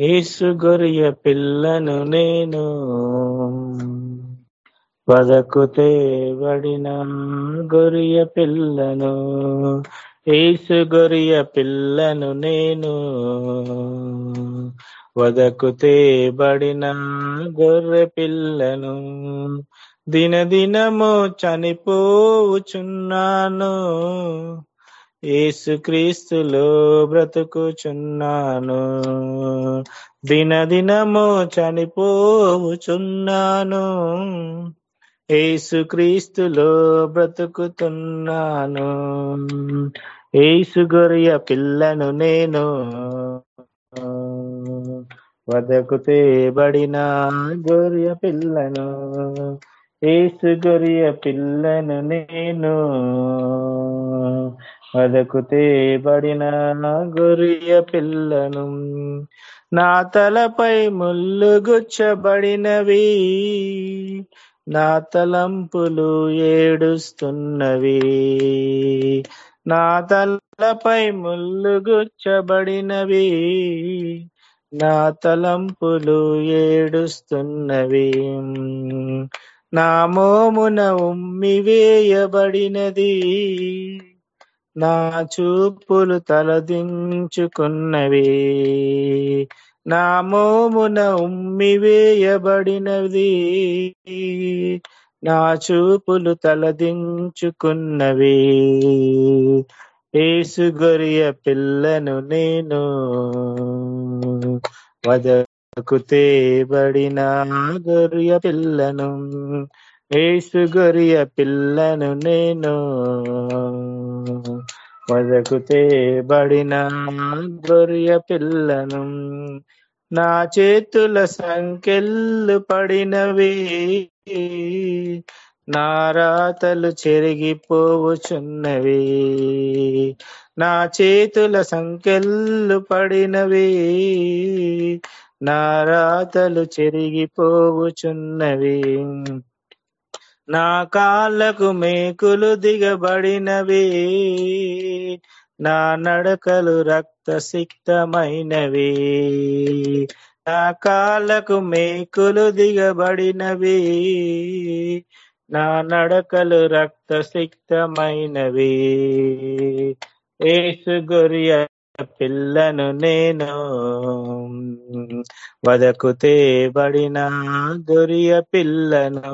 ఏసు గొరియ పిల్లను నేను వదకు తేబడిన గొరియ పిల్లను. ఏసు గొరియ పిల్లను నేను వదకు తేబడిన గొర్రె పిల్లను. దినదినము చనిపోవుచున్నాను ఏసుక్రీస్తులో బ్రతుకుచున్నాను. దినదినము చనిపోవుచున్నాను. ఏసుక్రీస్తులో బ్రతుకుతున్నాను. ఏసు గొరియ పిల్లను నేను వదకు తేబడిన గొర్రె పిల్లను. ఏసు గొరియ పిల్లను నేను వదకు తేబడిన గొరియ పిల్లను నా తలపై ముల్లుగుచ్చబడినవి నా తలంపులు ఏడుస్తున్నవి నా తలపై ముల్లుగుచ్చబడినవి నా తలంపులు ఏడుస్తున్నవి నా మోమున ఉమ్మి వేయబడినది. నా చూపులు తలదించుకున్నవి నా మోమున ఉమ్మి వేయబడినది నా చూపులు తలదించుకున్నవి. ఏసు గొరియ పిల్లను నేను వదకు తేబడిన గొరియ పిల్లను ఏసు గొరియ పిల్లను నేను వదకు తేబడిన గొరియ పిల్లను నా చేతుల సంకెళ్ళు పడినవి. నా రాతలు చెరిగిపోవుచున్నవి నా చేతుల సంకెళ్ళు పడినవి. నా రాతలు చెరిగిపోవుచున్నవి నా కాళ్ళకు మేకులు దిగబడినవి నా నడకలు రక్త సిక్తమైనవి నా కాళ్ళకు మేకులు దిగబడినవి నా నడకలు రక్త సిక్తమైనవి ఏసు గొరియ పిల్లను నేను వదకు తేబడిన గొరియ పిల్లను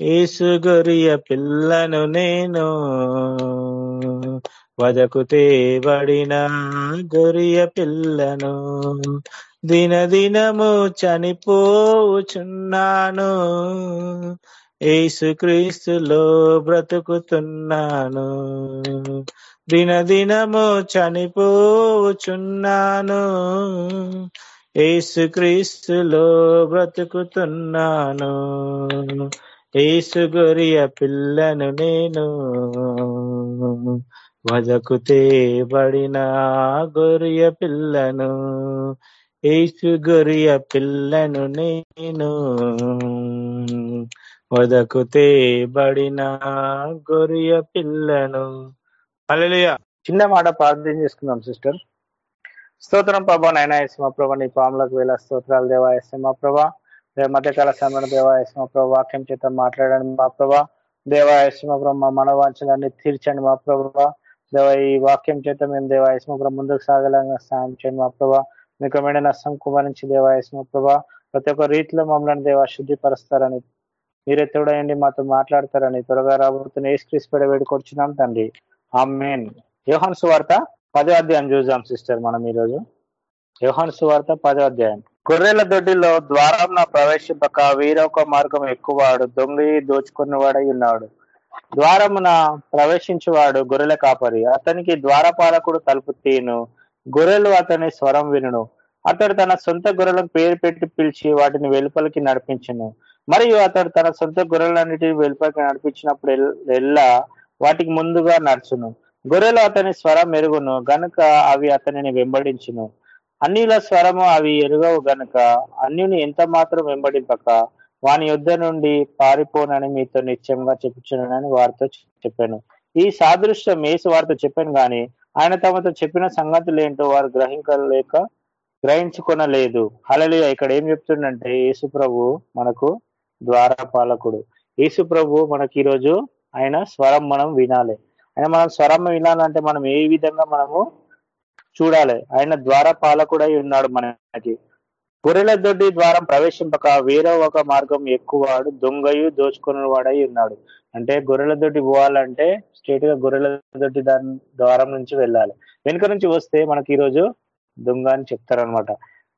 ఏసు గొరియ పిల్లను నేను వదకు తేబడిన గొరియ పిల్లను దినదినము చనిపోచున్నాను. ఏసుక్రీస్తులో బ్రతుకుతున్నాను. దినదినము చనిపోచున్నాను. ఏసుక్రీస్తులో బ్రతుకుతున్నాను. ఏసు గొరియ పిల్లను నేను వదకు తేబడిన గొరియ పిల్లను ఏసు గొరియ పిల్లను నేను వదకు తేబడిన గొరియ పిల్లను. అలలియ చిన్న మాట ప్రార్థన చేసుకుందాం సిస్టర్. స్తోత్రం ప్రభా నైనా మా ప్రభా నీ పాములకు వేల స్తోత్రాలు దేవాయస్మ మా ప్రభా. మధ్యకాల సమయంలో దేవాయస్మ ప్రభు వాక్యం చేత మాట్లాడండి మా ప్రభా. దేవాయస్మ ప్రభా మా మనవాంఛలన్నీ తీర్చండి మా ప్రభా. దేవ ఈ వాక్యం చేత మేము దేవాయస్మ ప్రభా ముందుకు సాగలంగా సాయం చేయండి మా ప్రభా. మీకు మీద నష్టం కుమరించి దేవాయస్మ ప్రభా. ప్రతి ఒక్క రీతిలో మమ్మల్ని దేవ శుద్ధిపరుస్తారని మీరే తోడయండి మాతో మాట్లాడతారని త్వరగా రాబోతున్న ఏ స్క్రీస్ పెడ వేడుకొచ్చున్నాం తండ్రి. ఆమెన్. యోహన్ సువార్త పదో అధ్యాయం చూద్దాం సిస్టర్ మనం ఈరోజు. యోహన్ సువార్త పదో అధ్యాయం. గొర్రెల దొడ్డిలో ద్వారం ప్రవేశింపక వీరొక మార్గం ఎక్కువవాడు దొంగి దోచుకున్నవాడై ఉన్నాడు. ద్వారమున ప్రవేశించేవాడు గొర్రెల కాపరి. అతనికి ద్వారపాలకుడు తలుపు తీను గొర్రెలు అతని స్వరం వినును. అతడు తన సొంత గొర్రెలకు పేరు పెట్టి పిలిచి వాటిని వెలుపలికి నడిపించను. మరియు అతడు తన సొంత గొర్రెలన్నిటిని వెలుపలికి నడిపించినప్పుడు ఎల్లా వాటికి ముందుగా నడుచును. గొర్రెలు అతని స్వరం మెరుగును. గనుక అవి అతనిని వెంబడించును. అన్నిల స్వరము అవి ఎరుగవు గనుక అన్యుని ఎంత మాత్రం వెంబడింపక వాని యుద్ధ నుండి పారిపోనని మీతో నిశ్చయంగా చెప్పుచున్నానని వారితో చెప్పాను. ఈ సాదృశ్యం మేసు వారితో చెప్పాను గాని ఆయన తమతో చెప్పిన సంగతులు ఏంటో వారు గ్రహించలేక గ్రహించుకొనలేదు. హలలియ ఇక్కడ ఏం చెప్తుండంటే యేసు ప్రభు మనకు ద్వారపాలకుడు. యేసు ప్రభు మనకి ఈరోజు ఆయన స్వరం మనం వినాలి. ఆయన మనం స్వరం వినాలంటే మనం ఏ విధంగా మనము చూడాలి. ఆయన ద్వారపాలకుడై ఉన్నాడు మనకి. గొర్రెల దొడ్డి ద్వారం ప్రవేశింపక వేరే ఒక మార్గం ఎక్కువవాడు దొంగయు దోచుకున్న వాడై ఉన్నాడు. అంటే గొర్రెల దొడ్డి పోవాలంటే స్ట్రేట్గా గొర్రెల దొడ్డి దాని ద్వారం నుంచి వెళ్ళాలి. వెనుక నుంచి వస్తే మనకి ఈరోజు దొంగ అని చెప్తారనమాట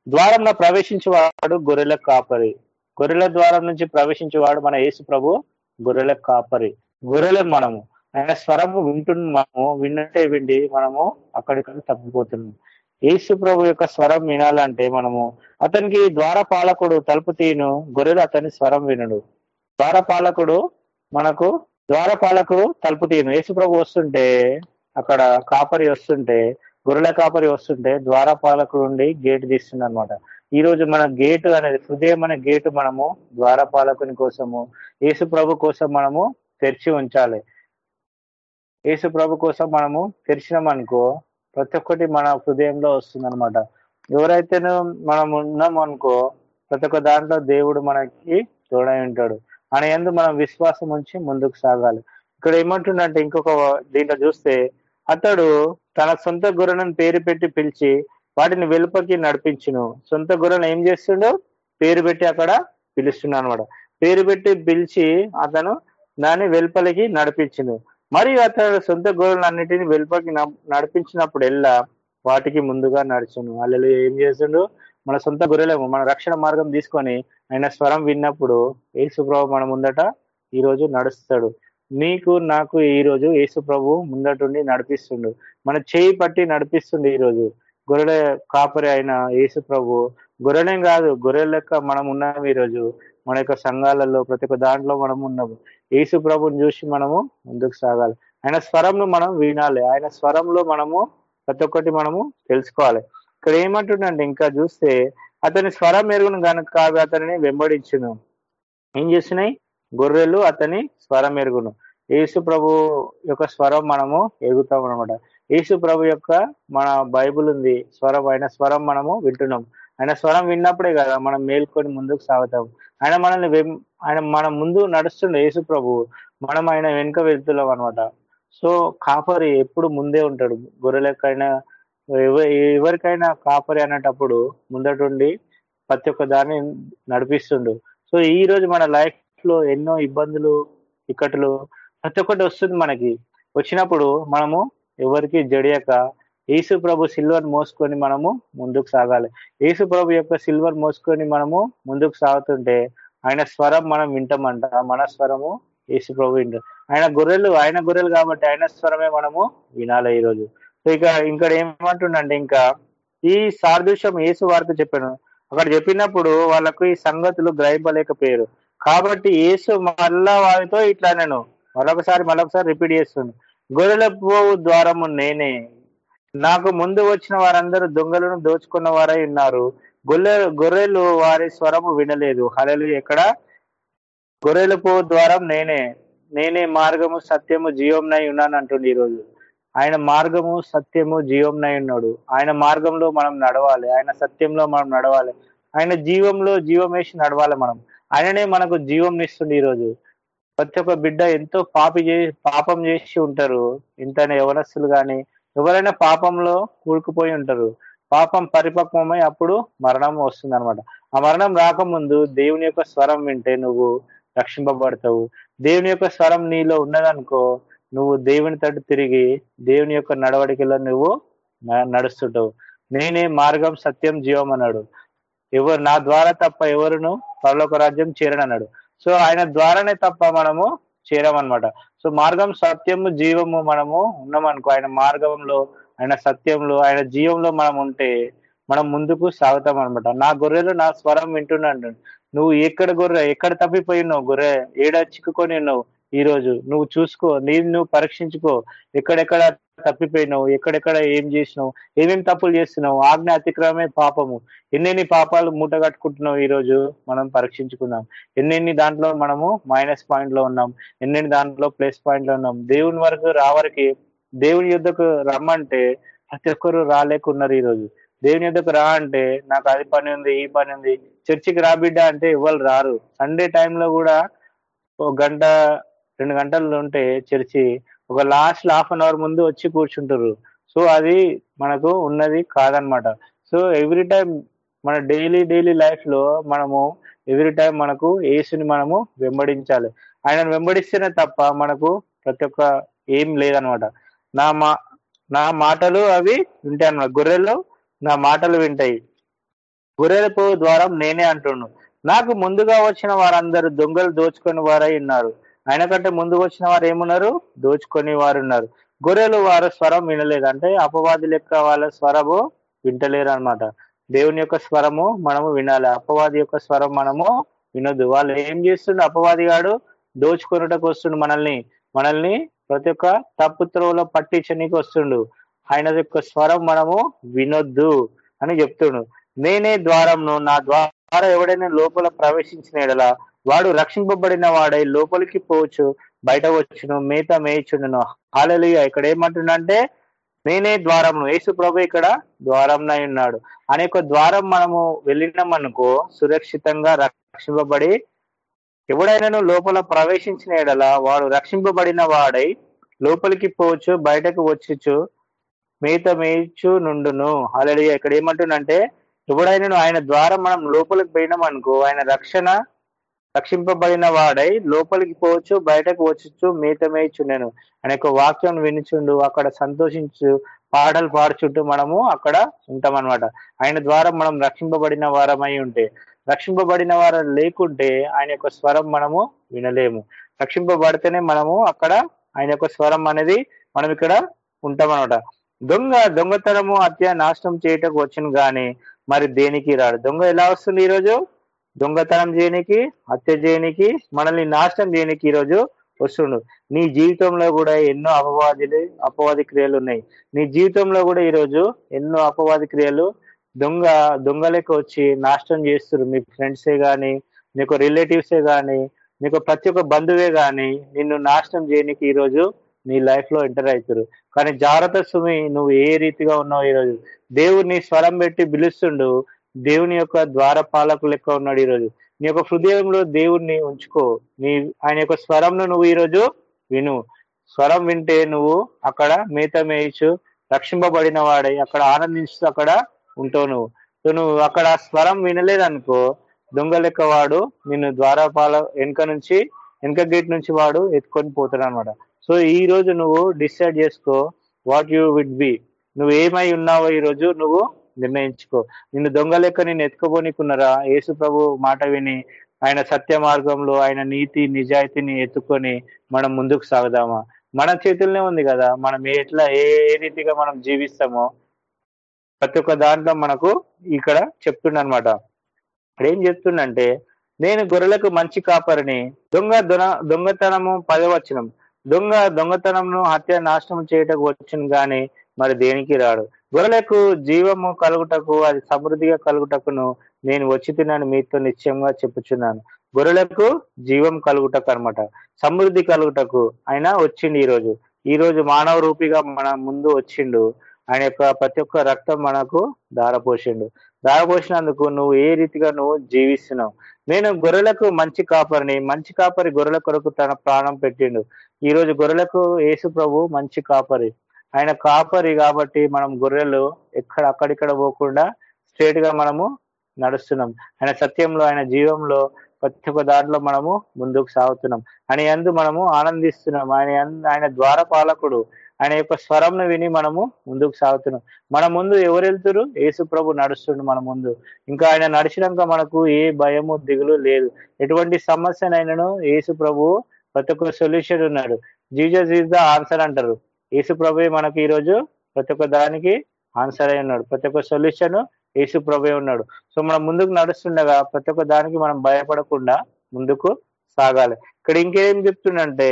ద్వారంలో ప్రవేశించేవాడు గొర్రెల కాపరి. గొర్రెల ద్వారం నుంచి ప్రవేశించేవాడు మన యేసు ప్రభు గొర్రెల కాపరి. గొర్రెల మనము. ఆయన స్వరము వింటున్నాము విన్నట్టే విండి మనము అక్కడిక్కడ తప్పిపోతున్నాం. యేసు ప్రభు యొక్క స్వరం వినాలంటే మనము అతనికి ద్వారపాలకుడు తలుపు తీయను గొర్రెలు అతని స్వరం వినడు. ద్వారపాలకుడు మనకు ద్వారపాలకుడు తలుపు తీయను. యేసు ప్రభు వస్తుంటే అక్కడ కాపరి వస్తుంటే గొర్రెల కాపరి వస్తుంటే ద్వారపాలకుడు ఉండి గేటు తీస్తుంది అనమాట ఈ రోజు మన గేటు అనేది హృదయం అనే గేటు మనము ద్వారపాలకుని కోసము యేసు ప్రభు కోసం మనము తెరిచి ఉంచాలి. యేసు ప్రభు కోసం మనము తెరిచినాం అనుకో ప్రతి ఒక్కటి మన హృదయంలో వస్తుంది అనమాట ఎవరైతే మనం ఉన్నాం అనుకో ప్రతి ఒక్క దాంట్లో దేవుడు మనకి తోడై ఉంటాడు. ఆయన ఎందు మనం విశ్వాసం ఉంచి ముందుకు సాగాలి. ఇక్కడ ఏమంటుండంటే ఇంకొక దీంట్లో చూస్తే అతడు తన సొంత గొర్రెలను పేరు పెట్టి పిలిచి వాటిని వెలుపకి నడిపించును. సొంత గొర్రెలను ఏం చేస్తుండో పేరు పెట్టి అక్కడ పిలుస్తున్నాడు అనమాట పేరు పెట్టి పిలిచి అతను దాన్ని వెలుపలికి నడిపించును. మరియు అతడు సొంత గొర్రెలన్నిటిని వెలుపకి నడిపించినప్పుడు ఎల్లా వాటికి ముందుగా నడుచును. అల్లెలు ఏం చేస్తుండు? మన సొంత గొర్రెలేము మన రక్షణ మార్గం తీసుకొని ఆయన స్వరం విన్నప్పుడు ఏసుప్రభు మన ముందట ఈరోజు నడుస్తాడు. నీకు నాకు ఈరోజు రోజు ముందటుండి నడిపిస్తుండు. మన చేయి పట్టి నడిపిస్తుండే ఈరోజు. గొర్రెల కాపరి అయిన ఏసుప్రభు గొర్రెలేం కాదు గొర్రెల లెక్క మనం ఉన్నాం ఈ రోజు మన యొక్క సంఘాలలో ప్రతి ఒక్క దాంట్లో మనం ఉన్నాము యేసు ప్రభుని చూసి మనము ముందుకు సాగాలి. ఆయన స్వరంను మనం వినాలి. ఆయన స్వరంలో మనము ప్రతి ఒక్కటి మనము తెలుసుకోవాలి. ఇక్కడ ఏమంటుండంటే ఇంకా చూస్తే అతని స్వరం ఎరుగును కనుక కాదు అతనిని వెంబడించును. ఏం చేసినాయి? గొర్రెలు అతని స్వరం ఎరుగును. యేసు ప్రభు యొక్క స్వరం మనము ఎగుతాం అనమాట యేసు ప్రభు యొక్క మన బైబుల్ ఉంది. స్వరం ఆయన స్వరం మనము వింటున్నాం. ఆయన స్వరం విన్నప్పుడే కదా మనం మేల్కొని ముందుకు సాగుతాం. ఆయన మనల్ని ఆయన మన ముందు నడుస్తుండే యేసు ప్రభు. మనం ఆయన వెనుక వెళ్తున్నాం అనమాట సో కాపరి ఎప్పుడు ముందే ఉంటాడు. గొర్రెలకైనా ఎవరికైనా కాపరి అనేటప్పుడు ముందటుండి ప్రతి ఒక్క దాన్ని నడిపిస్తుండు. సో ఈ రోజు మన లైఫ్లో ఎన్నో ఇబ్బందులు ఇక్కట్లు ప్రతి ఒక్కటి వస్తుంది మనకి. వచ్చినప్పుడు మనము ఎవరికి జడియక యేసు ప్రభు సిల్వర్ మోసుకొని మనము ముందుకు సాగాలి. యేసు ప్రభు యొక్క సిల్వర్ మోసుకొని మనము ముందుకు సాగుతుంటే ఆయన స్వరం మనం వింటామంట. మన స్వరము యేసు ప్రభు వింటాం ఆయన గొర్రెలు ఆయన గొర్రెలు కాబట్టి ఆయన స్వరమే మనము వినాలి ఈరోజు. సో ఇక ఇక్కడ ఏమంటుండంటే ఇంకా ఈ సాదృశ్యం యేసు వార్త చెప్పాను అక్కడ చెప్పినప్పుడు వాళ్ళకు ఈ సంగతులు గ్రహింపలేకపోయారు. కాబట్టి యేసు మళ్ళా వారితో ఇట్లా నేను మరొకసారి మరొకసారి రిపీట్ చేస్తుంది గొర్రెల పోవు ద్వారము నేనే నాకు ముందు వచ్చిన వారందరూ దొంగలను దోచుకున్న వారై ఉన్నారు. గొర్రె గొర్రెలు వారి స్వరము వినలేదు. హలలు ఎక్కడ? గొర్రెల పో ద్వారం నేనే. నేనే మార్గము సత్యము జీవంనై ఉన్నాను అంటుంది ఈరోజు. ఆయన మార్గము సత్యము జీవంనై ఉన్నాడు. ఆయన మార్గంలో మనం నడవాలి. ఆయన సత్యంలో మనం నడవాలి. ఆయన జీవంలో జీవం వేసి నడవాలి మనం. ఆయననే మనకు జీవం ఇస్తుంది ఈరోజు. ప్రతి ఒక్క బిడ్డ ఎంతో పాపి చేసి పాపం చేసి ఉంటారు. ఇంతనే యవనస్తులు కానీ ఎవరైనా పాపంలో కూరుకుపోయి ఉంటారు. పాపం పరిపక్వమై అప్పుడు మరణం వస్తుంది అనమాట ఆ మరణం రాకముందు దేవుని యొక్క స్వరం వింటే నువ్వు రక్షింపబడతావు. దేవుని యొక్క స్వరం నీలో ఉన్నదనుకో నువ్వు దేవుని తట్టు తిరిగి దేవుని యొక్క నడవడికలో నువ్వు నడుస్తుంటావు. నేనే మార్గం సత్యం జీవం అన్నాడు. ఎవరు నా ద్వారా తప్ప ఎవరును పరలోక రాజ్యం చేరనన్నాడు. సో ఆయన ద్వారానే తప్ప మనము చేరమన్నమాట. సో మార్గం సత్యము జీవము మనము ఉన్నామనుకో ఆయన మార్గంలో ఆయన సత్యంలో ఆయన జీవంలో మనం ఉంటే మనం ముందుకు సాగుతాం అనమాట నా గొర్రెలు నా స్వరం వింటున్నాడు నువ్వు ఎక్కడ గొర్రె ఎక్కడ తప్పిపోయినావు గొర్రె? ఏడ చిక్కుకొని ఉన్నావు? ఈరోజు. నువ్వు చూసుకో నీ నువ్వు పరీక్షించుకో. ఎక్కడెక్కడ తప్పిపోయినావు ఎక్కడెక్కడ ఏం చేసినావు ఏమేమి తప్పులు చేస్తున్నావు ఆజ్ఞ అతిక్రమే పాపము. ఎన్నెన్ని పాపాలు మూట కట్టుకుంటున్నావు ఈరోజు? మనం పరీక్షించుకుందాం. ఎన్నెన్ని దాంట్లో మనము మైనస్ పాయింట్లో ఉన్నాం? ఎన్నెన్ని దాంట్లో ప్లస్ పాయింట్లో ఉన్నాం? దేవుని వరకు రావరికి దేవుని యుద్ధకు రమ్మంటే ప్రతి ఒక్కరు రాలేకున్నారు ఈరోజు. దేవుని యుద్ధకు రా అంటే నాకు అది పని ఉంది ఈ పని ఉంది. చర్చికి రా బిడ్డ అంటే ఎవరు రారు. సండే టైంలో కూడా ఒక గంట రెండు గంటలు ఉంటే చర్చి ఒక లాస్ట్ హాఫ్ అన్ అవర్ ముందు వచ్చి కూర్చుంటారు. సో అది మనకు ఉన్నది కాదనమాట సో ఎవ్రీ టైం మన డైలీ డైలీ లైఫ్లో మనము ఎవ్రీ టైం మనకు ఏసుని మనము వెంబడించాలి. ఆయనను వెంబడిస్తేనే తప్ప మనకు ప్రతి ఒక్క ఏం లేదనమాట నా మా నా మాటలు అవి వింటాయి అన్నమాట. గొర్రెలు నా మాటలు వింటాయి. గొర్రెలకు ద్వారా నేనే అంటుండు. నాకు ముందుగా వచ్చిన వారందరూ దొంగలు దోచుకుని వారై ఉన్నారు. ఆయన కంటే ముందుకు వచ్చిన వారు ఏమున్నారు? దోచుకొని వారు ఉన్నారు. గొర్రెలు వారు స్వరం వినలేదు. అంటే అపవాది లెక్క వాళ్ళ స్వరము వింటలేరు అన్నమాట దేవుని యొక్క స్వరము మనము వినాలి. అపవాది యొక్క స్వరం మనము వినొద్దు. వాళ్ళు ఏం చేస్తుండు? అపవాది గాడు దోచుకొనుటకు వస్తుండు మనల్ని. మనల్ని ప్రతి ఒక్క తప్పు త్రోవలో పట్టించనీకి వస్తుండు. ఆయన యొక్క స్వరం మనము వినొద్దు అని చెప్తుండు. నేనే ద్వారంను నా ద్వారా ఎవడైనా లోపల ప్రవేశించిన ఎడలా వాడు రక్షింపబడిన వాడై లోపలికి పోవచ్చు బయట వచ్చును మేత మేయచుండును. హాలలు ఇక్కడ ఏమంటుండంటే నేనే ద్వారమును యేసు ప్రభు ఇక్కడ ద్వారంనై ఉన్నాడు. అనే ఒక ద్వారం మనము వెళ్ళినామనుకో సురక్షితంగా రక్షింపబడి ఎవడైనాను లోపల ప్రవేశించిన ఎడల వాడు రక్షింపబడిన వాడై లోపలికి పోవచ్చు బయటకు వచ్చుచు మేత మేయచ్చు నుండును ఆల్రెడీ ఇక్కడ ఏమంటుండంటే ఎవడైనా ఆయన ద్వారా మనం లోపలికి పోయినాం అనుకో ఆయన రక్షణ రక్షింపబడిన వాడై లోపలికి పోవచ్చు బయటకు వచ్చుచు మేత నేను అనే ఒక వాక్యం వినిచుండు అక్కడ సంతోషించు పాటలు పాడుచుంటూ మనము అక్కడ ఉంటాం అనమాట ఆయన ద్వారా మనం రక్షింపబడిన వారమై ఉంటే రక్షింపబడిన వారు లేకుంటే ఆయన యొక్క స్వరం మనము వినలేము. రక్షింపబడితేనే మనము అక్కడ ఆయన యొక్క స్వరం అనేది మనం ఇక్కడ ఉంటాం అనమాట దొంగ దొంగతనము హత్య నాశనం చేయటకు వచ్చును గాని మరి దేనికి రాడు? దొంగ ఎలా వస్తుంది ఈరోజు? దొంగతనం చేయనికి హత్య చేయనికి మనల్ని నాశనం చేయనికి ఈరోజు వస్తుండు. నీ జీవితంలో కూడా ఎన్నో అపవాదులు అపవాది క్రియలు ఉన్నాయి. నీ జీవితంలో కూడా ఈరోజు ఎన్నో అపవాది క్రియలు దొంగ దొంగలకి వచ్చి నాశనం చేస్తున్నారు మీ ఫ్రెండ్సే కానీ నీకు రిలేటివ్సే కానీ నీకు ప్రతి ఒక్క బంధువే కానీ నిన్ను నాశనం చేయనికి ఈరోజు నీ లైఫ్లో ఎంటర్ అవుతారు కానీ జాగ్రత్త సుమి నువ్వు ఏ రీతిగా ఉన్నావు ఈరోజు? దేవుడిని స్వరం పెట్టి పిలుస్తుండు దేవుని యొక్క ద్వారపాలకు లెక్క ఉన్నాడు ఈరోజు. నీ యొక్క హృదయంలో దేవుణ్ణి ఉంచుకో. నీ ఆయన యొక్క స్వరంను నువ్వు ఈరోజు విను. స్వరం వింటే నువ్వు అక్కడ మేత మేయచ్చు రక్షింపబడిన వాడై అక్కడ ఆనందిస్తూ అక్కడ ఉంటావు నువ్వు. సో నువ్వు అక్కడ స్వరం వినలేదనుకో దొంగ లెక్క వాడు నిన్ను ద్వారపాల వెనక నుంచి వెనుక గేట్ నుంచి వాడు ఎత్తుకొని పోతాడు అనమాట సో ఈ రోజు నువ్వు డిసైడ్ చేసుకో వాట్ యు విడ్ బి. నువ్వు ఏమై ఉన్నావో ఈ రోజు నువ్వు నిర్ణయించుకో. నిన్ను దొంగ లెక్క నేను ఎత్తుకోబోనికున్నారా యేసు ప్రభు మాట విని ఆయన సత్య మార్గంలో ఆయన నీతి నిజాయితీని ఎత్తుకొని మనం ముందుకు సాగుదామా? మన చేతుల్లోనే ఉంది కదా. మనం ఎట్లా ఏ ఏ రీతిగా మనం జీవిస్తామో ప్రతి ఒక్క దాంట్లో మనకు ఇక్కడ చెప్తుండనమాట. ఇక్కడ ఏం చెప్తుండంటే నేను గొర్రెలకు మంచి కాపరిని. దొంగ దొన దొంగతనము పదవచనం. దొంగ దొంగతనంను హత్య నాశనం చేయటకు వచ్చును గాని మరి దేనికి రాడు? గొర్రెలకు జీవము కలుగుటకు అది సమృద్ధిగా కలుగుటకును నేను వచ్చి తిన్నాను. మీతో నిశ్చయంగా చెప్పుచున్నాను. గొర్రెలకు జీవం కలుగుటకు అనమాట సమృద్ధి కలుగుటకు ఆయన వచ్చిండు ఈరోజు. ఈరోజు మానవ రూపిగా మన ముందు వచ్చిండు. ఆయన యొక్క ప్రతి ఒక్క రక్తం మనకు దారపోసిండు దారపోసినందుకు నువ్వు ఏ రీతిగా నువ్వు జీవిస్తున్నావు? నేను గొర్రెలకు మంచి కాపరిని మంచి కాపరి గొర్రెల కొరకు తన ప్రాణం పెట్టిండు. ఈరోజు గొర్రెలకు యేసు ప్రభు మంచి కాపరి. ఆయన కాపరి కాబట్టి మనం గొర్రెలు ఎక్కడ అక్కడిక్కడ పోకుండా స్ట్రేట్గా మనము నడుస్తున్నాం. ఆయన సత్యంలో ఆయన జీవంలో ప్రతి ఒక్క దాంట్లో మనము ముందుకు సాగుతున్నాం. ఆయన ఎందు మనము ఆనందిస్తున్నాం. ఆయన ఆయన ద్వారపాలకుడు. ఆయన యొక్క స్వరంను విని మనము ముందుకు సాగుతున్నాం. మన ముందు ఎవరు వెళ్తురు యేసు ప్రభు నడుస్తుండు మన ముందు. ఇంకా ఆయన నడిచినాక మనకు ఏ భయము దిగులు లేదు. ఎటువంటి సమస్యనైనాను యేసు ప్రభు ప్రతి ఒక్క సొల్యూషన్ ఉన్నాడు. జీజస్ ఈజ్ ద ఆన్సర్ అంటారు. యేసు ప్రభు మనకి ఈ రోజు ప్రతి ఒక్క దానికి ఆన్సర్ అయి ఉన్నాడు. ప్రతి ఒక్క సొల్యూషన్ యేసుప్రభు ఉన్నాడు. సో మనం ముందుకు నడుస్తుండగా ప్రతి ఒక్క దానికి మనం భయపడకుండా ముందుకు సాగాలి. ఇక్కడ ఇంకేం చెప్తుండంటే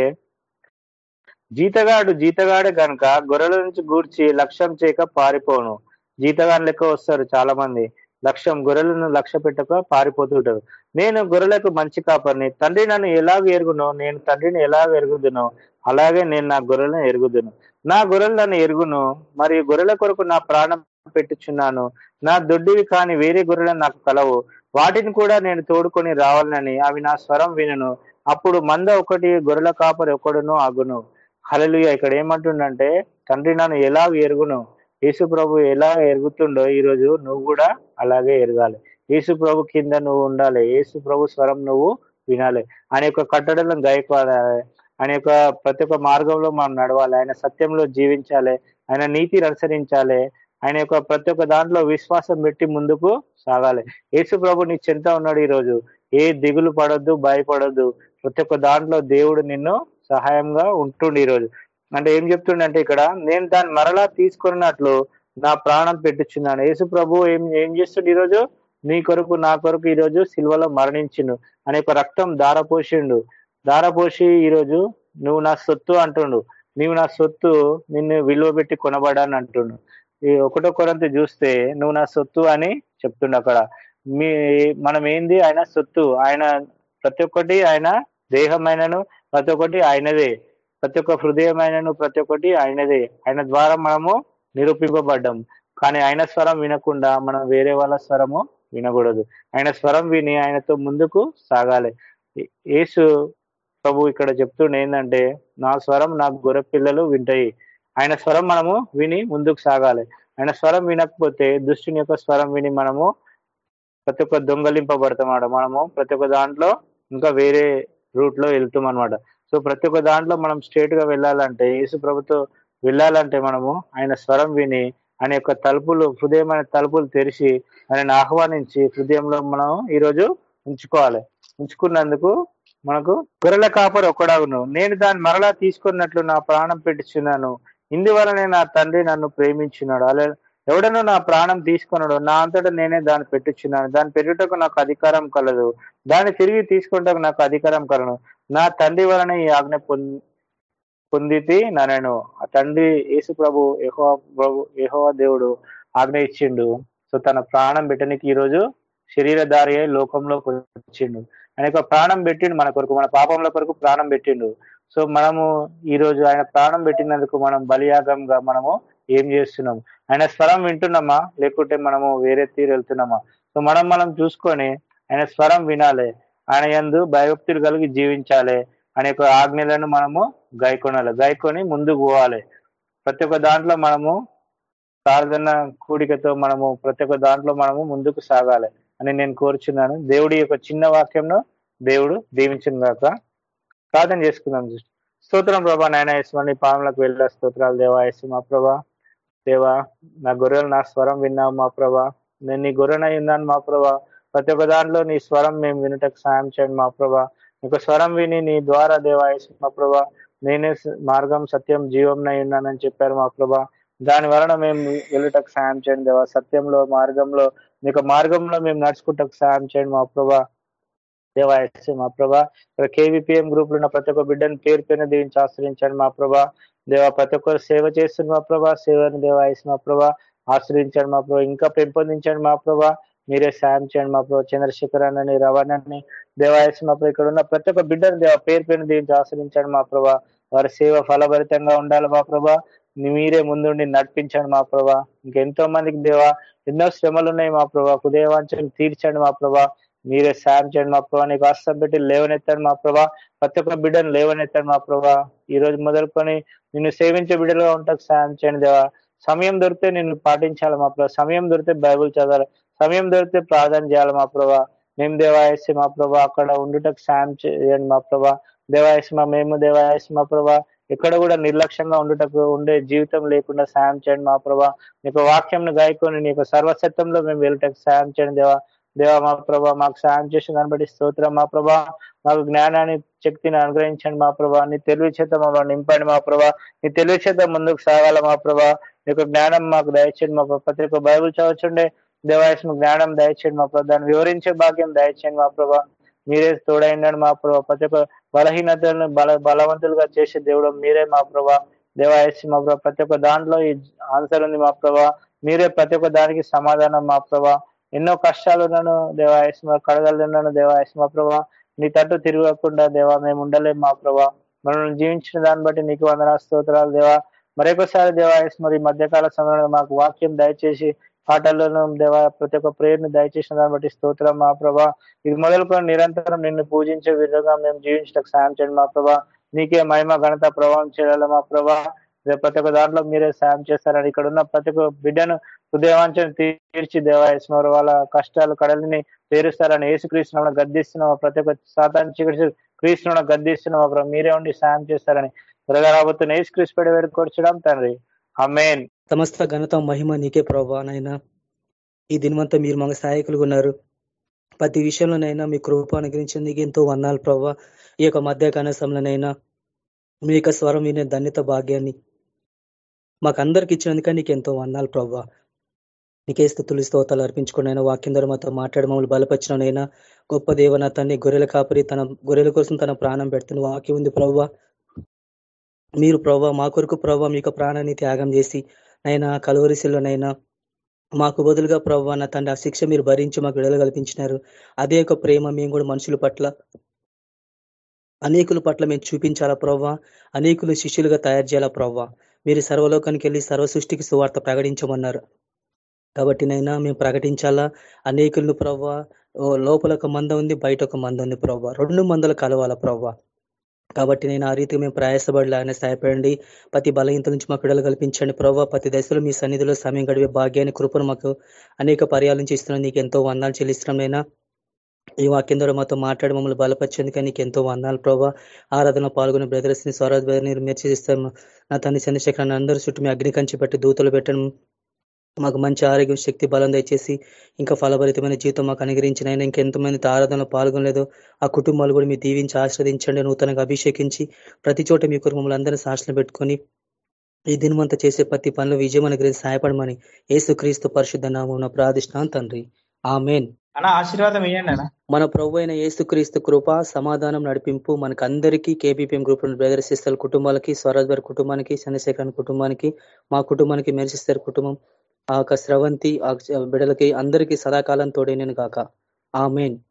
జీతగాడు జీతగాడే కనుక గొర్రెల నుంచి గూర్చి లక్ష్యం చేయక పారిపోను. జీతగాని లెక్క వస్తారు చాలా మంది లక్ష్యం గొర్రెలను లక్ష్య పెట్టక పారిపోతుంటారు నేను గొర్రెలకు మంచి కాపరిని. తండ్రి నన్ను ఎలాగ ఎరుగునో నేను తండ్రిని ఎలాగ ఎరుగుదునో అలాగే నేను నా గొర్రెలను ఎరుగుదును. నా గొర్రెలు నన్ను ఎరుగును మరియు గొర్రెల కొరకు నా ప్రాణం పెట్టుచున్నాను. నా దొడ్డివి కాని వేరే గొర్రెలు నాకు కలవు. వాటిని కూడా నేను తోడుకొని రావాలని అవి నా స్వరం వినను. అప్పుడు మంద ఒకటి గొర్రెల కాపరి ఒకడును అగును హలలుయ ఇక్కడ ఏమంటుండంటే తండ్రి నన్ను ఎలా ఎరుగును? యేసు ప్రభు ఎలా ఎరుగుతుండో ఈరోజు నువ్వు కూడా అలాగే ఎరగాలి. యేసు ప్రభు కింద నువ్వు ఉండాలి. యేసు ప్రభు స్వరం నువ్వు వినాలి. ఆయన యొక్క కట్టడలను గాయపడాలి ఆయన యొక్క ప్రతి ఒక్క మార్గంలో మనం నడవాలి. ఆయన సత్యంలో జీవించాలి. ఆయన నీతిని అనుసరించాలి. ఆయన యొక్క ప్రతి ఒక్క దాంట్లో విశ్వాసం పెట్టి ముందుకు సాగాలి. యేసు ప్రభు నీ చింత ఉన్నాడు ఈరోజు. ఏ దిగులు పడొద్దు భయపడొద్దు. ప్రతి ఒక్క దాంట్లో దేవుడు నిన్ను సహాయంగా ఉంటుండు ఈరోజు. అంటే ఏం చెప్తుండంటే ఇక్కడ నేను దాన్ని మరలా తీసుకున్నట్లు నా ప్రాణం పెట్టుచున్నాను. యేసు ప్రభు ఏం ఏం చేస్తుండు ఈరోజు? నీ కొరకు నా కొరకు ఈరోజు సిల్వలో మరణించిండు. అనే ఒక రక్తం దారపోసిండు దారపోసి ఈరోజు నువ్వు నా సొత్తు అంటుండు. నీవు నా సొత్తు నిన్ను విలువ పెట్టి కొనబడాని అంటుండు. ఈ ఒకటో కొరంత చూస్తే నువ్వు నా సొత్తు అని చెప్తుండు అక్కడ. మీ మనం ఏంది? ఆయన సొత్తు. ఆయన ప్రతి ఒక్కటి ఆయన దేహమైనను ప్రతి ఒక్కటి ఆయనదే. ప్రతి ఒక్క హృదయమైనను ప్రతి ఒక్కటి ఆయనదే. ఆయన ద్వారా మనము నిరూపింపబడ్డాం. కానీ ఆయన స్వరం వినకుండా మనం వేరే వాళ్ళ స్వరము వినకూడదు. ఆయన స్వరం విని ఆయనతో ముందుకు సాగాలి. యేసు ప్రభు ఇక్కడ చెప్తుండే ఏంటంటే నా స్వరం నా గొర్రె పిల్లలు వింటాయి. ఆయన స్వరం మనము విని ముందుకు సాగాలి. ఆయన స్వరం వినకపోతే దుష్టుని యొక్క స్వరం విని మనము ప్రతి ఒక్క దొంగలింపబడతామాట మనము ప్రతి ఒక్క దాంట్లో ఇంకా వేరే రూట్లో వెళ్తాం అనమాట సో ప్రతి ఒక్క దాంట్లో మనం స్ట్రేట్గా వెళ్ళాలంటే యేసు ప్రభుతో వెళ్ళాలంటే మనము ఆయన స్వరం విని ఆయన యొక్క తలుపులు హృదయమైన తలుపులు తెరిచి ఆయనను ఆహ్వానించి హృదయంలో మనం ఈరోజు ఉంచుకోవాలి. ఉంచుకున్నందుకు మనకు గొర్రెల కాపరి ఒక్కడాగును నేను దాన్ని మరలా తీసుకున్నట్లు నా ప్రాణం పెట్టుచున్నాను ఇందువలనే నా తండ్రి నన్ను ప్రేమించున్నాడు. అలా ఎవడనో నా ప్రాణం తీసుకున్నాడు నా అంతటా నేనే దాన్ని పెట్టుచున్నాను. దాన్ని పెట్టుటకు నాకు అధికారం కలదు. దాన్ని తిరిగి తీసుకుంటకు నాకు అధికారం కలను నా తండ్రి వలన ఈ ఆజ్ఞ పొంది పొందితి నన్ను ఆ తండ్రి యేసు ప్రభు యహో ప్రభు యహో దేవుడు ఆజ్ఞ ఇచ్చిండు. సో తన ప్రాణం పెట్టడానికి ఈరోజు శరీరధారి అయి లోకంలోకి వచ్చిండు. ఆయన యొక్క ప్రాణం పెట్టిండు మన కొరకు మన పాపంల కొరకు ప్రాణం పెట్టిండు. సో మనము ఈరోజు ఆయన ప్రాణం పెట్టినందుకు మనం బలియాగంగా మనము ఏం చేస్తున్నాం? ఆయన స్వరం వింటున్నామా? లేకుంటే మనము వేరే తీరు వెళ్తున్నామా? సో మనం మనం చూసుకొని ఆయన స్వరం వినాలి. ఆయన యందు భయభక్తులు కలిగి జీవించాలి. అనే యొక్క ఆజ్ఞలను మనము గాయకొనాలి. గాయకొని ముందుకు పోవాలి. ప్రతి ఒక్క దాంట్లో మనము ప్రార్థన కూడికతో మనము ప్రతి ఒక్క దాంట్లో మనము ముందుకు సాగాలి అని నేను కోరుచున్నాను. దేవుడి యొక్క చిన్న వాక్యంలో దేవుడు దీవించిన గాక ప్రార్థన చేసుకుందాం సిస్టర్ స్తోత్రం ప్రభా నాయన యశ్వని పాములకు వెళ్ళే స్తోత్రాలు. దేవా యశ్వ మా ప్రభా దేవా నా గొర్రెలు నా స్వరం విన్నావు మా ప్రభా. నేను నీ గొర్రెనై ఉన్నాను మా ప్రభా. ప్రతి ఒక్క దాంట్లో నీ స్వరం మేము వినటకు సాయం చేయండి మా ప్రభా. ఒక స్వరం విని నీ ద్వారా దేవాయసు మా ప్రభా నేనే మార్గం సత్యం జీవంనై ఉన్నానని చెప్పారు మా ప్రభా. దాని వలన మేము వెళ్ళుటకు సాయం చేయండి దేవా. సత్యంలో మార్గంలో నీకు మార్గంలో మేము నడుచుకుంటకు సాయం చేయండి మా ప్రభా. దేవా మా ప్రభా. ఇక్కడ కేవీపీఎం గ్రూప్లో ఉన్న ప్రతి ఒక్క బిడ్డను పేరు పైన దీవించి ఆశ్రయించండి మా ప్రభా. దేవా ప్రతి ఒక్కరు సేవ చేస్తుంది మా ప్రభా. సేవని దేవా మా ప్రభా. ఆశ్రయించండి మా ప్రభా. ఇంకా పెంపొందించండి మా ప్రభా. మీరే సాయం చేయండి మా ప్రభు చంద్రశేఖర్ అన్నని రవాణాని దేవాయస్ మా ప్రభు ఇక్కడ ఉన్న ప్రతి ఒక్క బిడ్డను దేవా పేరు పేరు దీనికి ఆశ్రయించండి మా ప్రభా వారి సేవ ఫలభరితంగా ఉండాలి మా ప్రభా మీరే ముందుండి నడిపించండి మా ప్రభా ఇంకెంతో మందికి దేవా ఎన్నో శ్రమలు ఉన్నాయి మా ప్రభా హృదయవాంఛను తీర్చండి మా ప్రభా మీరే సాయం చేయండి మా ప్రభా నీకు ఆస్తం పెట్టి లేవనెత్తాడు మా ప్రభా ప్రతి ఒక్క బిడ్డను లేవనెత్తాడు మా ప్రభా ఈ రోజు మొదలుకొని నిన్ను సేవించే బిడ్డలుగా ఉంటాకు సాయం చేయండి దేవా సమయం దొరికితే నిన్ను పాటించాలి మా ప్రభా సమయం దొరికితే బైబుల్ చదవాలి సమయం దొరికితే ప్రార్థన చేయాలి మా ప్రభా. మేము దేవాయసి మా ప్రభా అక్కడ ఉండుటకు సాయం చేయండి మా ప్రభా. దేవాయసి మా మేము దేవాయసి మా ప్రభా. ఎక్కడ కూడా నిర్లక్ష్యంగా ఉండుటకు ఉండే జీవితం లేకుండా సాయం చేయండి మా ప్రభా. నీకు వాక్యంను గాయకొని నీకు సర్వసత్వంలో మేము వెళ్ళటకు సాయం చేయండి దేవా. దేవా మా ప్రభా మాకు సాయం చేసిన దాన్ని బట్టి స్తోత్రం మా ప్రభా. మాకు జ్ఞానాన్ని శక్తిని అనుగ్రహించండి మా ప్రభా. నీ తెలివి చేత మమ్మల్ని నింపండి మా ప్రభా. నీ తెలివి చేత ముందుకు సాగాల మా ప్రభా. నీకు జ్ఞానం మాకు దయచేయండి మా పత్రిక బైబుల్ చదవచ్చండి. దేవాయస్మ జ్ఞానం దయచేయండి మా ప్రభా. దాన్ని వివరించే భాగ్యం దయచేయండి మా ప్రభా. మీరే తోడైండండి మా ప్రభా. ప్రతి ఒక్క బలహీనతలను బల బలవంతులుగా చేసే దేవుడు మీరే మా ప్రభా. దేవాయస్మ మా ప్రభా. ప్రతి ఒక్క దాంట్లో ఈ ఆన్సర్ ఉంది మా ప్రభా. మీరే ప్రతి ఒక్క దానికి సమాధానం మా ప్రభా. ఎన్నో కష్టాలు ఉన్నాను దేవాయస్మ కడగలున్నాను దేవాయస్మ ప్రభా. నీ తట్టు తిరగకుండా దేవా మేము ఉండలేము మా ప్రభా. మనం జీవించిన దాన్ని బట్టి నీకు వందనా స్తోత్రాలు దేవా. మరొకసారి దేవాయస్ మరి మధ్యకాల సమయంలో మాకు వాక్యం దయచేసి పాటలను దేవా ప్రతి ఒక్క ప్రేయర్ని దయచేసిన దాన్ని బట్టి స్తోత్రం మా ప్రభా. ఇది మొదలుకొని నిరంతరం నిన్ను పూజించే విధంగా మేము జీవించడానికి సాయం చేయండి మా ప్రభా. నీకే మహిమ ఘనత ప్రభావం చేయాలి మా ప్రభా. ప్రతి ఒక్క దాంట్లో మీరే సాయం చేస్తారని ఇక్కడ ఉన్న ప్రతి ఒక్క బిడ్డను హృదయవాంఛను తీర్చి దేవాయస్మరు వాళ్ళ కష్టాలు కడలిని తీరుస్తారని ఏసుక్రీస్తున్న గద్దిస్తున్నాం. ప్రతి ఒక్క శాతాన్ని చికిత్స క్రీస్తున్న గద్దిస్తున్నాం మీరే ఉండి సాయం చేస్తారని త్వరగా రాబోతున్న ఏసుక్రీస్తు పెడి వేడుకొచ్చడం తండ్రి. సమస్త ఘనత మహిమ నీకే ప్రభా నైనా ఈ దినమంతా మీరు మాకు సహాయకులుగా ఉన్నారు. ప్రతి విషయంలోనైనా మీ కృప అనుగ్రహించేందుకు ఎంతో వందాలు ప్రభా. ఈ యొక్క మధ్య కనసంలోనైనా మీ యొక్క స్వరం వినే ధన్యత భాగ్యాన్ని మాకు అందరికి ఇచ్చినందుక నీకు ఎంతో వందాలు ప్రభా. నీకే స్థుతులు స్తోతాలు అర్పించుకున్నైనా వాక్యం ద్వారా మాతో మాట్లాడి మమ్మల్ని బలపరిచినైనా గొప్ప దేవన తన్ని గొర్రెల కాపరి తన గొర్రెల కోసం తన ప్రాణం పెడుతున్న వాక్యం ఉంది ప్రభావ మీరు ప్రభావ మా కొరకు ప్రభా మీకు ప్రాణాన్ని త్యాగం చేసి నైనా కలవరిశిలోనైనా మాకు బదులుగా ప్రభా నా తండ్రి ఆ శిక్ష మీరు భరించి మాకు విడుదల కల్పించినారు. అదే ఒక ప్రేమ మేము కూడా మనుషుల పట్ల అనేకుల పట్ల మేము చూపించాలా ప్రవ్వా అనేకులు శిష్యులుగా తయారు చేయాలా ప్రవ్వా మీరు సర్వలోకానికి వెళ్ళి సర్వ సృష్టికి సువార్త ప్రకటించమన్నారు. కాబట్టి నైనా మేము ప్రకటించాలా? అనేకులను ప్రవ్వా లోపల ఒక మంద ఉంది బయట ఒక మంద ఉంది ప్రవ్వా రెండు మందలు కలవాలా ప్రవ్వా కాబట్టి నేను ఆ రీతికి మేము ప్రయాసపడలాగానే సహాయపడండి. ప్రతి బలహీనత నుంచి మాకు విడుదల కల్పించండి. ప్రభావ ప్రతి దశలో మీ సన్నిధిలో సమయం గడిపే భాగ్యాన్ని కృపను మాకు అనేక పర్యాల నుంచి ఇస్తున్నాం. నీకు ఎంతో వందాలు చెల్లిస్తున్నాం ఈ వాక్యం ద్వారా మాతో మాట్లాడి మమ్మల్ని బలపరిచేందుకు నీకు ఎంతో వందాలు ప్రభావ ఆరాధన పాల్గొనే బ్రదర్స్ని స్వరాజ్ బ్రదర్ని మీరు మెర్చిస్తాము నా తన చంద్రశేఖరాన్ని అందరూ చుట్టూ మీ అగ్ని కంచి పెట్టి దూతలు పెట్టడం. మాకు మంచి ఆరోగ్యం శక్తి బలం దయచేసి ఇంకా ఫలభరితమైన జీవితం మాకు అనుగ్రహించిన అయినా ఇంకెంతమంది ఆరాధనలో పాల్గొనలేదో ఆ కుటుంబాలు కూడా మీరు దీవించి ఆశ్రదించండి నూతనంగా అభిషేకించి ప్రతి చోట మీ కొరకు మమ్మల్ని అందరూ సాక్షులు పెట్టుకొని ఈ దినమంతా చేసే ప్రతి పనులు విజయం అనుగ్రహించి సహాయపడమని ఏసుక్రీస్తు పరిశుద్ధ నామం ప్రార్థిష్టాన్ తండ్రి. ఆ మెయిన్ ఆశీర్వాదం మన ప్రభు అయిన ఏసుక్రీస్తు కృప సమాధానం నడిపింపు మనకు అందరికీ కేబీపీఎం గ్రూప్ బ్రదర్ సిస్టర్ కుటుంబాలకి స్వరాజ్ గారి కుటుంబానికి చంద్రశేఖర్ కుటుంబానికి మా కుటుంబానికి మెరిసిస్తారు కుటుంబం ఆ యొక్క స్రవంతి ఆ బిడలకి అందరికీ సదాకాలం తోడేనేను కాక ఆ మెయిన్